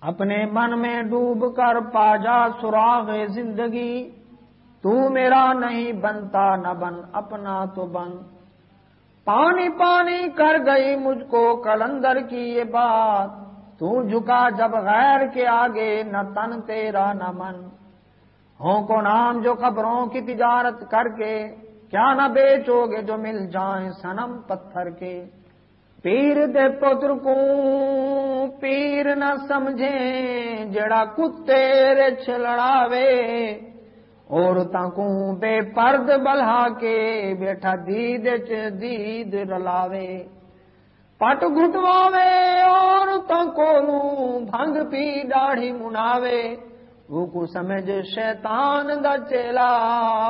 اپنے من میں ڈوب کر پا جا سراغ زندگی۔ تو میرا نہیں بنتا نہ بن، اپنا تو بن۔ پانی پانی کر گئی مجھ کو کلندر کی یہ بات۔ تو جھکا جب غیر کے آگے نہ تن تیرا نہ من۔ ہوں کو نام جو خبروں کی تجارت کر کے، کیا نہ بیچو گے جو مل جائیں سنم پتھر کے۔ پیر دے پتر کو پیر نہ سمجھیں، جڑا کتے رچ لڑاوے۔ عورتوں کو بے پرد بلہا کے بیٹھا دید چ دید رلاوے۔ پٹ گھٹواوے عورتوں کو بھنگ پی ڈاڑھی مناوے۔ وہ کو سمجھ شیطان دا چیلا،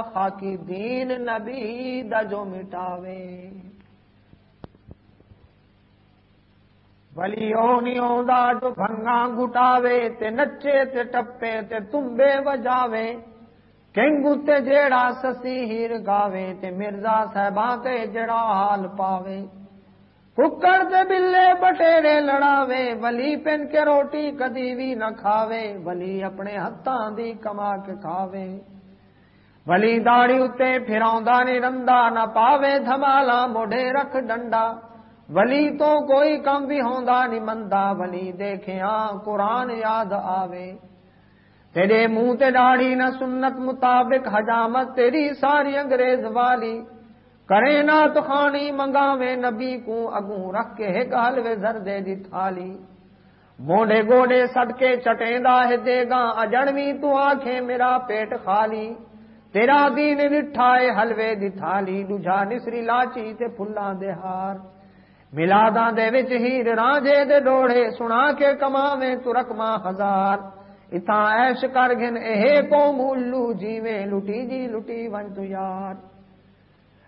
خاکی دین نبی دا جو مٹاوے۔ ولی او نہیں جو بھنگا گٹاوے تے نچے تے ٹپے تے تمبے وجاوے کنگو تے جیڑا سسی ہیر گاوے تے مرزا صاحباں تے جڑا حال پاوے ککڑ تے بلے بٹیرے لڑاوے ولی پن کے روٹی کدی بھی نہ کھاوے ولی اپنے ہتھاں دی کما کے کھاوے ولی داڑی اتے پھراؤندا نہیں رندا نہ پاوے دھمالا موڈے رکھ ڈنڈا ولی تو کوئی کم بھی ہوندا نہیں، مندا ولی دیکھیاں، قرآن یاد آوے۔ تیرے منہ تے داڑھی نہ سنت مطابق حجامت، تیری ساری انگریز والی۔ کرے نہ تو خانی منگاوے نبی کو، اگوں رکھ کے ایک حلوے زردے دی تھالی۔ موڈے گوڈے سٹ کے چٹیندا ہے دے گا اجڑوی تو آنکھیں میرا پیٹ خالی۔ تیرا دین لٹھائے حلوے دی تھالی دجا نسری لاچی تے پھلاں دے ہار۔ ملاداں دے وچ ہیر رانجے دے ڈوڑے سنا کے کماویں تو رقمہ ہزار اتھا ایش کر گن اے کو مولو جیویں لٹی جی لٹی ون تو یار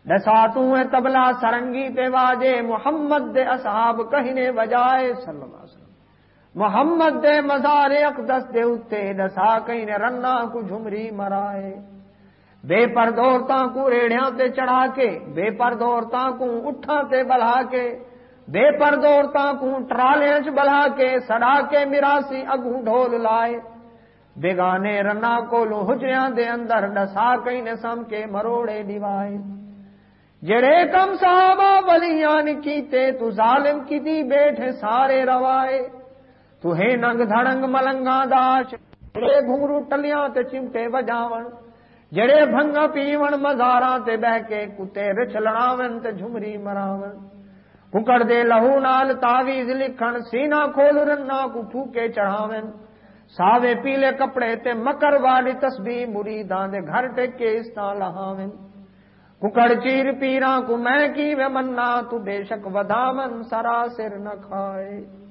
ڈسا تو ہے تبلا سرنگی تے واجے محمد دے اصحاب کہنے وجائے صلی اللہ علیہ وسلم محمد دے مزار اقدس دے اتے ڈسا کہیں رنا کو جھمری مرائے بے پرد عورتاں کو ریڑیاں تے چڑھا کے بے پرد عورتاں کو اٹھا تے بلا کے بے پرد عورتاں کو ٹرالے چ بلا کے سڑا کے میراسی اگوں ڈھول لائے۔ بیگانے رنا کو لو ہجریاں دے اندر ڈسا کہیں سم کے مروڑے ڈیوائے۔ جڑے کم صحابہ ولیان کیتے، تو ظالم کی بیٹھے سارے روائے۔ تو ہے ننگ دھڑنگ ملنگا داش جڑے گھنگرو ٹلیاں تے چمٹے وجاون۔ جڑے بھنگ پیون مزاراں تے بہ کے کتے رچ لڑاون تے جھمری مراون۔ ککڑ دے لہو نال تاویز لکھن، سینہ کھول رنا کو پھوکے چڑھاون۔ ساوے پیلے کپڑے تے مکر والی تسبیح مریداں دے گھر ٹیکے اس طرح لہاون۔ ککڑ چیر پیرا کو میں کی وے منا تو بے شک ودامن سرا سر نہ کھائے۔